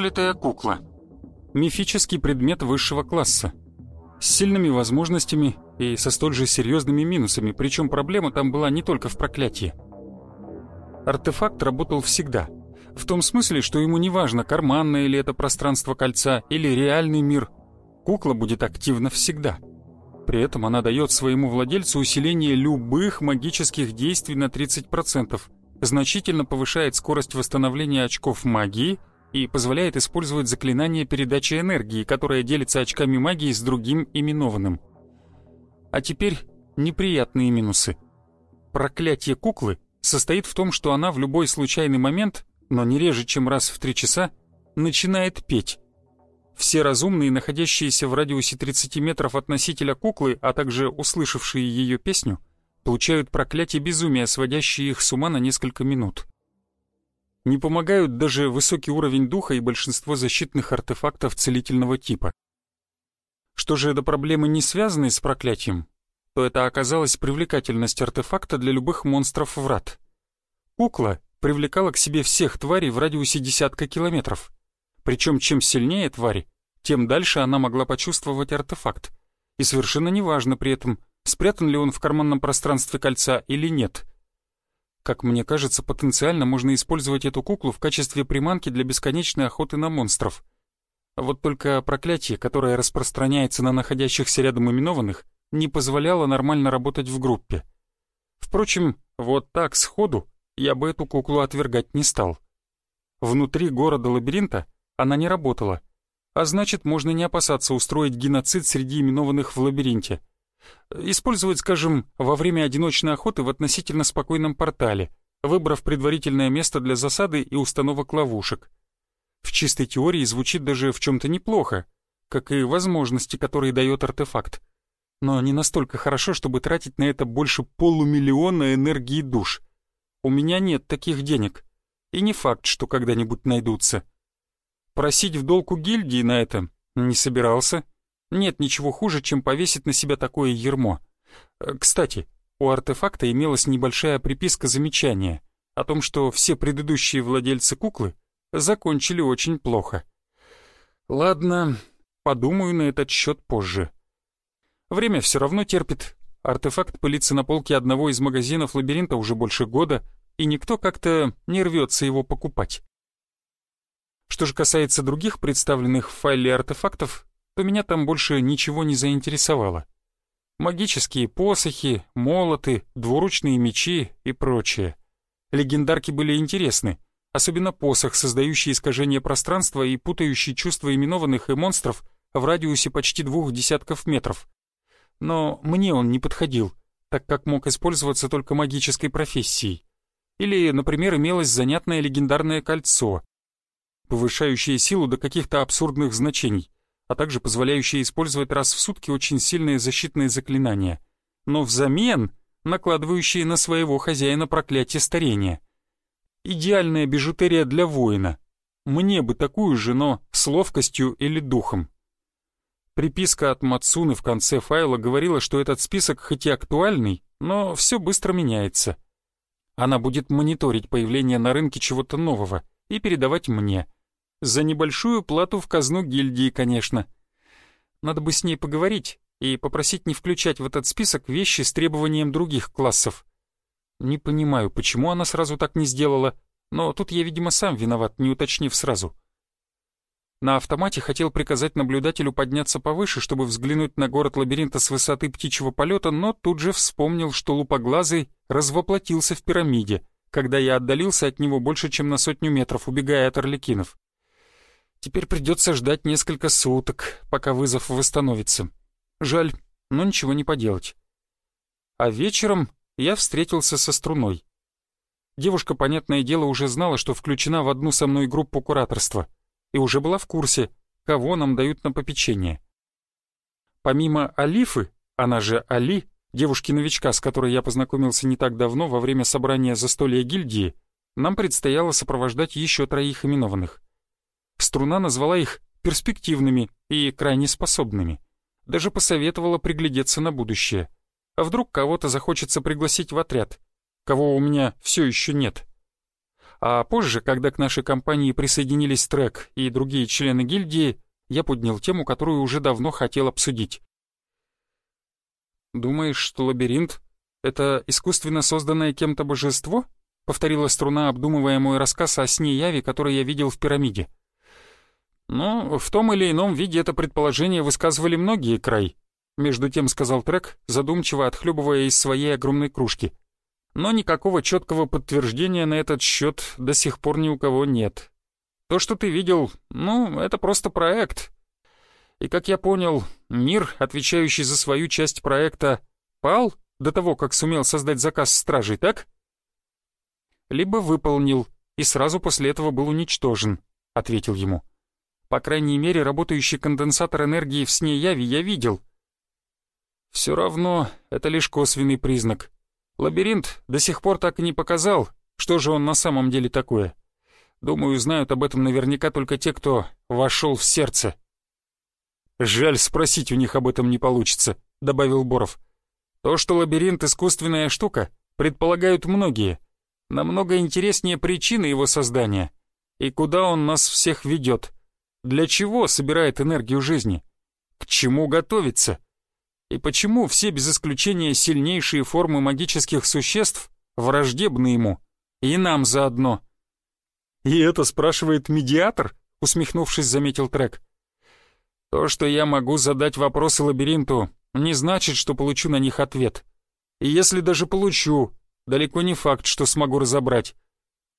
Проклятая кукла. Мифический предмет высшего класса. С сильными возможностями и со столь же серьезными минусами, причем проблема там была не только в проклятии. Артефакт работал всегда. В том смысле, что ему не важно, карманное ли это пространство кольца или реальный мир. Кукла будет активна всегда. При этом она дает своему владельцу усиление любых магических действий на 30%, значительно повышает скорость восстановления очков магии и позволяет использовать заклинание передачи энергии, которое делится очками магии с другим именованным. А теперь неприятные минусы. Проклятие куклы состоит в том, что она в любой случайный момент, но не реже, чем раз в три часа, начинает петь. Все разумные, находящиеся в радиусе 30 метров от носителя куклы, а также услышавшие ее песню, получают проклятие безумия, сводящие их с ума на несколько минут. Не помогают даже высокий уровень духа и большинство защитных артефактов целительного типа. Что же до проблемы, не связанной с проклятием, то это оказалась привлекательность артефакта для любых монстров врат. Кукла привлекала к себе всех тварей в радиусе десятка километров. Причем чем сильнее тварь, тем дальше она могла почувствовать артефакт. И совершенно неважно при этом, спрятан ли он в карманном пространстве кольца или нет. Как мне кажется, потенциально можно использовать эту куклу в качестве приманки для бесконечной охоты на монстров. Вот только проклятие, которое распространяется на находящихся рядом именованных, не позволяло нормально работать в группе. Впрочем, вот так сходу я бы эту куклу отвергать не стал. Внутри города-лабиринта она не работала, а значит, можно не опасаться устроить геноцид среди именованных в лабиринте. Использовать, скажем, во время одиночной охоты в относительно спокойном портале, выбрав предварительное место для засады и установок ловушек. В чистой теории звучит даже в чем-то неплохо, как и возможности, которые дает артефакт. Но не настолько хорошо, чтобы тратить на это больше полумиллиона энергии душ. У меня нет таких денег. И не факт, что когда-нибудь найдутся. Просить в долг у гильдии на это не собирался. Нет ничего хуже, чем повесить на себя такое ермо. Э, кстати, у артефакта имелась небольшая приписка замечания о том, что все предыдущие владельцы куклы закончили очень плохо. Ладно, подумаю на этот счет позже. Время все равно терпит. Артефакт пылится на полке одного из магазинов лабиринта уже больше года, и никто как-то не рвется его покупать. Что же касается других представленных в файле артефактов, то меня там больше ничего не заинтересовало. Магические посохи, молоты, двуручные мечи и прочее. Легендарки были интересны, особенно посох, создающий искажение пространства и путающий чувства именованных и монстров в радиусе почти двух десятков метров. Но мне он не подходил, так как мог использоваться только магической профессией. Или, например, имелось занятное легендарное кольцо, повышающее силу до каких-то абсурдных значений а также позволяющие использовать раз в сутки очень сильные защитные заклинания, но взамен накладывающие на своего хозяина проклятие старения. Идеальная бижутерия для воина. Мне бы такую же, но с ловкостью или духом. Приписка от Мацуны в конце файла говорила, что этот список хоть и актуальный, но все быстро меняется. Она будет мониторить появление на рынке чего-то нового и передавать мне — за небольшую плату в казну гильдии, конечно. Надо бы с ней поговорить и попросить не включать в этот список вещи с требованием других классов. Не понимаю, почему она сразу так не сделала, но тут я, видимо, сам виноват, не уточнив сразу. На автомате хотел приказать наблюдателю подняться повыше, чтобы взглянуть на город лабиринта с высоты птичьего полета, но тут же вспомнил, что лупоглазый развоплотился в пирамиде, когда я отдалился от него больше, чем на сотню метров, убегая от орликинов. Теперь придется ждать несколько суток, пока вызов восстановится. Жаль, но ничего не поделать. А вечером я встретился со струной. Девушка, понятное дело, уже знала, что включена в одну со мной группу кураторства. и уже была в курсе, кого нам дают на попечение. Помимо Алифы, она же Али, девушки-новичка, с которой я познакомился не так давно во время собрания застолья гильдии, нам предстояло сопровождать еще троих именованных. Струна назвала их перспективными и крайне способными. Даже посоветовала приглядеться на будущее. А вдруг кого-то захочется пригласить в отряд, кого у меня все еще нет. А позже, когда к нашей компании присоединились Трек и другие члены гильдии, я поднял тему, которую уже давно хотел обсудить. «Думаешь, что лабиринт — это искусственно созданное кем-то божество?» — повторила струна, обдумывая мой рассказ о сне Яви, который я видел в пирамиде. «Ну, в том или ином виде это предположение высказывали многие край», — между тем сказал Трек, задумчиво отхлебывая из своей огромной кружки. «Но никакого четкого подтверждения на этот счет до сих пор ни у кого нет. То, что ты видел, ну, это просто проект. И, как я понял, мир, отвечающий за свою часть проекта, пал до того, как сумел создать заказ стражей, так? Либо выполнил, и сразу после этого был уничтожен, — ответил ему. По крайней мере, работающий конденсатор энергии в сне яви я видел. Все равно это лишь косвенный признак. Лабиринт до сих пор так и не показал, что же он на самом деле такое. Думаю, знают об этом наверняка только те, кто вошел в сердце. «Жаль, спросить у них об этом не получится», — добавил Боров. «То, что лабиринт — искусственная штука, предполагают многие. Намного интереснее причины его создания. И куда он нас всех ведет? Для чего собирает энергию жизни? К чему готовится? И почему все без исключения сильнейшие формы магических существ враждебны ему? И нам заодно?» «И это спрашивает медиатор?» — усмехнувшись, заметил Трек. «То, что я могу задать вопросы лабиринту, не значит, что получу на них ответ. И если даже получу, далеко не факт, что смогу разобрать.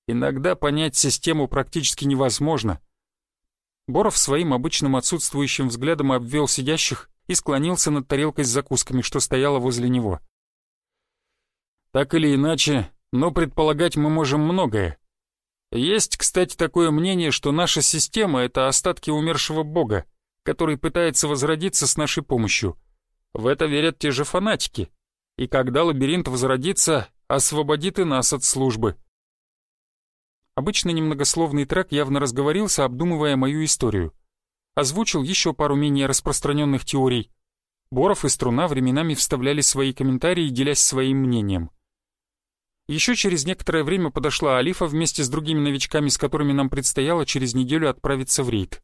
Иногда понять систему практически невозможно». Боров своим обычным отсутствующим взглядом обвел сидящих и склонился над тарелкой с закусками, что стояла возле него. «Так или иначе, но предполагать мы можем многое. Есть, кстати, такое мнение, что наша система — это остатки умершего бога, который пытается возродиться с нашей помощью. В это верят те же фанатики. И когда лабиринт возродится, освободит и нас от службы. Обычно немногословный трек явно разговорился, обдумывая мою историю. Озвучил еще пару менее распространенных теорий. Боров и Струна временами вставляли свои комментарии, делясь своим мнением. Еще через некоторое время подошла Алифа вместе с другими новичками, с которыми нам предстояло через неделю отправиться в рейд.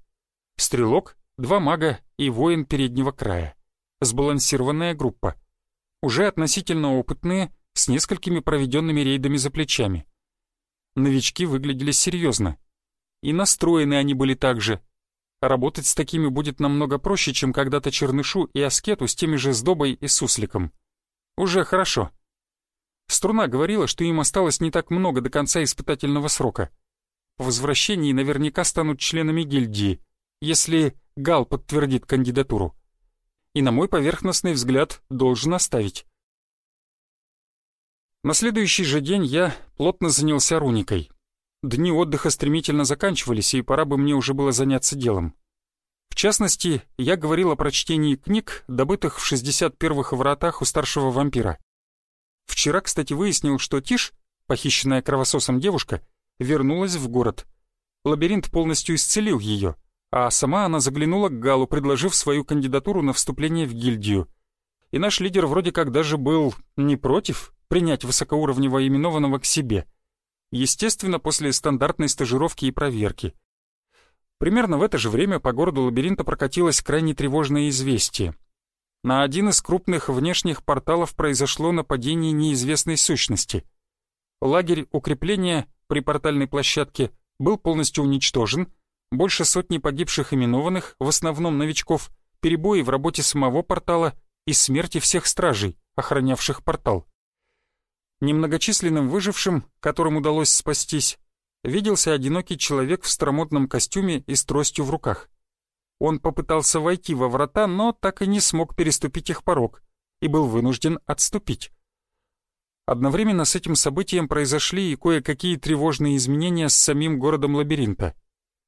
Стрелок, два мага и воин переднего края. Сбалансированная группа. Уже относительно опытные, с несколькими проведенными рейдами за плечами. Новички выглядели серьезно. И настроены они были так же. Работать с такими будет намного проще, чем когда-то Чернышу и Аскету с теми же Сдобой и Сусликом. Уже хорошо. Струна говорила, что им осталось не так много до конца испытательного срока. По возвращении наверняка станут членами гильдии, если Гал подтвердит кандидатуру. И на мой поверхностный взгляд должен оставить. На следующий же день я плотно занялся руникой. Дни отдыха стремительно заканчивались, и пора бы мне уже было заняться делом. В частности, я говорил о прочтении книг, добытых в 61-х вратах у старшего вампира. Вчера, кстати, выяснил, что Тиш, похищенная кровососом девушка, вернулась в город. Лабиринт полностью исцелил ее, а сама она заглянула к Галу, предложив свою кандидатуру на вступление в гильдию. И наш лидер вроде как даже был не против принять высокоуровневого именованного к себе. Естественно, после стандартной стажировки и проверки. Примерно в это же время по городу лабиринта прокатилось крайне тревожное известие — на один из крупных внешних порталов произошло нападение неизвестной сущности. Лагерь укрепления при портальной площадке был полностью уничтожен, больше сотни погибших именованных, в основном новичков, перебои в работе самого портала и смерти всех стражей, охранявших портал. Немногочисленным выжившим, которым удалось спастись, виделся одинокий человек в старомодном костюме и с тростью в руках. Он попытался войти во врата, но так и не смог переступить их порог и был вынужден отступить. Одновременно с этим событием произошли и кое-какие тревожные изменения с самим городом лабиринта.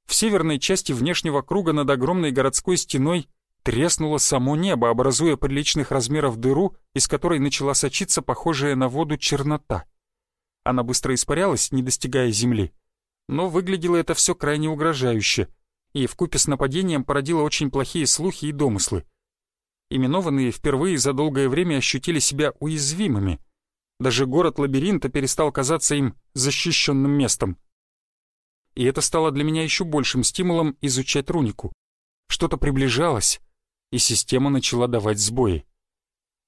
в северной части внешнего круга над огромной городской стеной треснуло само небо, образуя приличных размеров дыру, из которой начала сочиться похожая на воду чернота. Она быстро испарялась, не достигая земли, но выглядело это все крайне угрожающе, и вкупе с нападением породило очень плохие слухи и домыслы. Именованные впервые за долгое время ощутили себя уязвимыми. Даже город лабиринта перестал казаться им защищенным местом и это стало для меня еще большим стимулом изучать рунику. Что-то приближалось, и система начала давать сбои.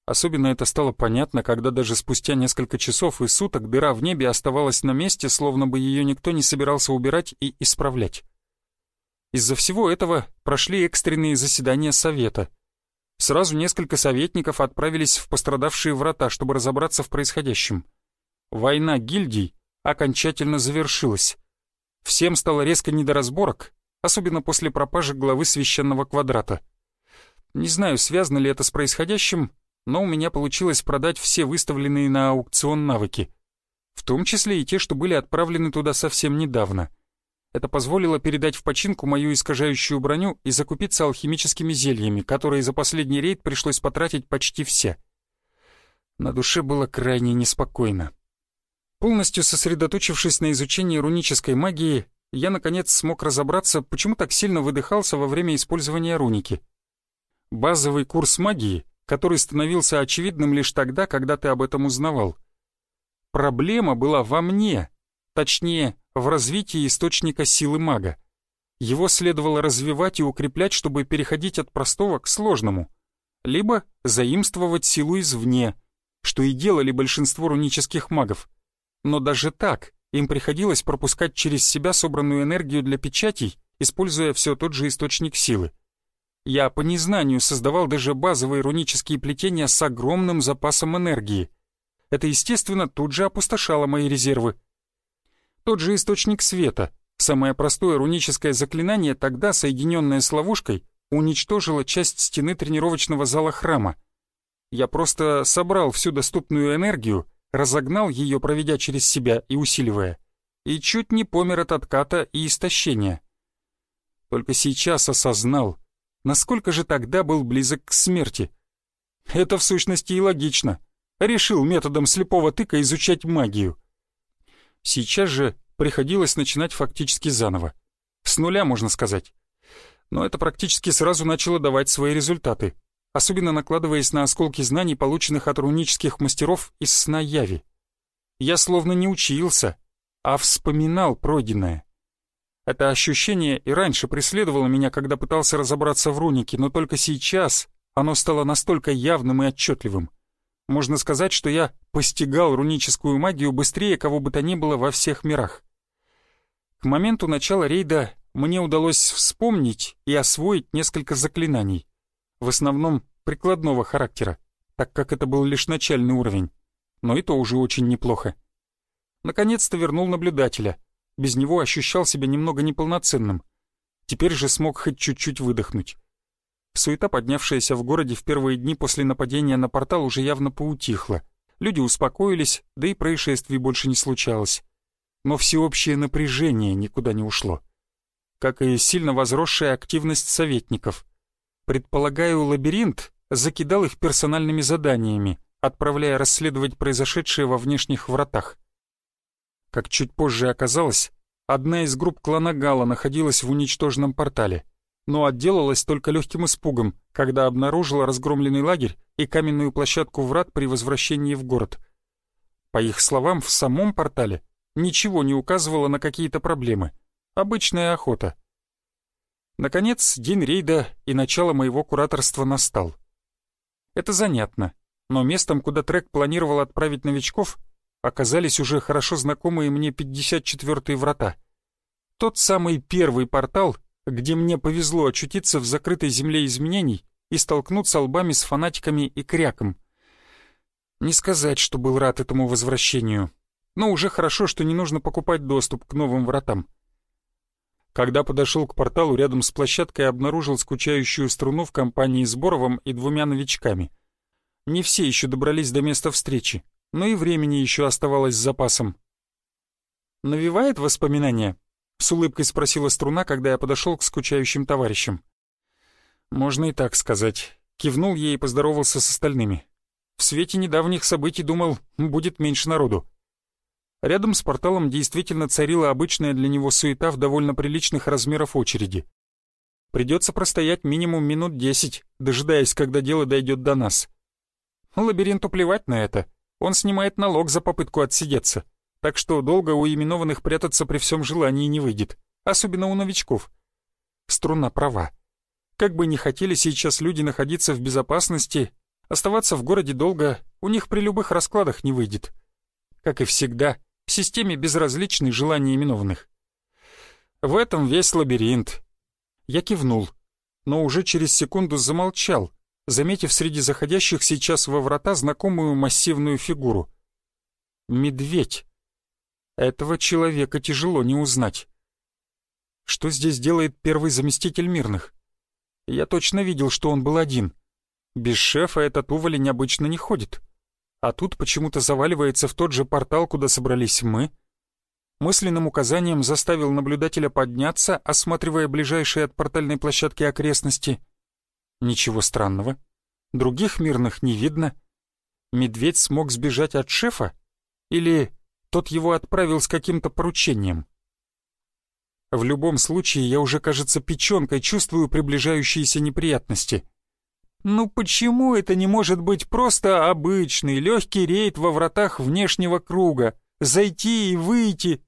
Особенно это стало понятно, когда даже спустя несколько часов и суток дыра в небе оставалась на месте, словно бы ее никто не собирался убирать и исправлять. Из-за всего этого прошли экстренные заседания Совета. Сразу несколько советников отправились в пострадавшие врата, чтобы разобраться в происходящем. Война гильдий окончательно завершилась. Всем стало резко не до разборок, особенно после пропажи главы священного квадрата. Не знаю, связано ли это с происходящим, но у меня получилось продать все выставленные на аукцион навыки, в том числе и те, что были отправлены туда совсем недавно. Это позволило передать в починку мою искажающую броню и закупиться алхимическими зельями, которые за последний рейд пришлось потратить почти все. На душе было крайне неспокойно. Полностью сосредоточившись на изучении рунической магии, я наконец смог разобраться, почему так сильно выдыхался во время использования руники. Базовый курс магии, который становился очевидным лишь тогда, когда ты об этом узнавал. Проблема была во мне, точнее, в развитии источника силы мага. Его следовало развивать и укреплять, чтобы переходить от простого к сложному, либо заимствовать силу извне, что и делали большинство рунических магов — но даже так им приходилось пропускать через себя собранную энергию для печатей, используя все тот же источник силы. Я по незнанию создавал даже базовые рунические плетения с огромным запасом энергии. Это, естественно, тут же опустошало мои резервы. Тот же источник света, самое простое руническое заклинание, тогда, соединенное с ловушкой, уничтожило часть стены тренировочного зала храма. Я просто собрал всю доступную энергию разогнал ее, проведя через себя и усиливая, и чуть не помер от отката и истощения. Только сейчас осознал, насколько же тогда был близок к смерти. Это в сущности и логично. Решил методом слепого тыка изучать магию. Сейчас же приходилось начинать фактически заново. С нуля, можно сказать. Но это практически сразу начало давать свои результаты особенно накладываясь на осколки знаний, полученных от рунических мастеров из сна Яви. Я словно не учился, а вспоминал пройденное. Это ощущение и раньше преследовало меня, когда пытался разобраться в рунике, но только сейчас оно стало настолько явным и отчетливым. Можно сказать, что я постигал руническую магию быстрее кого бы то ни было во всех мирах. К моменту начала рейда мне удалось вспомнить и освоить несколько заклинаний в основном прикладного характера, так как это был лишь начальный уровень, но и то уже очень неплохо. Наконец-то вернул наблюдателя, без него ощущал себя немного неполноценным. Теперь же смог хоть чуть-чуть выдохнуть. Суета, поднявшаяся в городе в первые дни после нападения на портал, уже явно поутихла. Люди успокоились, да и происшествий больше не случалось. Но всеобщее напряжение никуда не ушло. Как и сильно возросшая активность советников — Предполагаю, лабиринт закидал их персональными заданиями, отправляя расследовать произошедшее во внешних вратах. Как чуть позже оказалось, одна из групп клана Гала находилась в уничтоженном портале, но отделалась только легким испугом, когда обнаружила разгромленный лагерь и каменную площадку врат при возвращении в город. По их словам, в самом портале ничего не указывало на какие-то проблемы. Обычная охота — Наконец, день рейда и начало моего кураторства настал. Это занятно, но местом, куда трек планировал отправить новичков, оказались уже хорошо знакомые мне 54-е врата. Тот самый первый портал, где мне повезло очутиться в закрытой земле изменений и столкнуться лбами с фанатиками и кряком. Не сказать, что был рад этому возвращению, но уже хорошо, что не нужно покупать доступ к новым вратам. Когда подошел к порталу, рядом с площадкой обнаружил скучающую струну в компании с Боровым и двумя новичками. Не все еще добрались до места встречи, но и времени еще оставалось с запасом. «Навевает воспоминания?» — С улыбкой спросила струна, когда я подошел к скучающим товарищам. Можно и так сказать. Кивнул ей и поздоровался с остальными. В свете недавних событий думал, будет меньше народу. Рядом с порталом действительно царила обычная для него суета в довольно приличных размеров очереди. Придется простоять минимум минут десять, дожидаясь, когда дело дойдет до нас. Лабиринту плевать на это. Он снимает налог за попытку отсидеться. Так что долго у именованных прятаться при всем желании не выйдет. Особенно у новичков. Струна права. Как бы ни хотели сейчас люди находиться в безопасности, оставаться в городе долго у них при любых раскладах не выйдет. Как и всегда, системе безразличны желания именованных. В этом весь лабиринт. Я кивнул, но уже через секунду замолчал, заметив среди заходящих сейчас во врата знакомую массивную фигуру. Медведь. Этого человека тяжело не узнать. Что здесь делает первый заместитель мирных? Я точно видел, что он был один. Без шефа этот уволень обычно не ходит. А тут почему-то заваливается в тот же портал, куда собрались мы. Мысленным указанием заставил наблюдателя подняться, осматривая ближайшие от портальной площадки окрестности. Ничего странного. Других мирных не видно. Медведь смог сбежать от шефа? Или тот его отправил с каким-то поручением? В любом случае, я уже, кажется, печенкой чувствую приближающиеся неприятности. Ну почему это не может быть просто обычный легкий рейд во вратах внешнего круга? Зайти и выйти,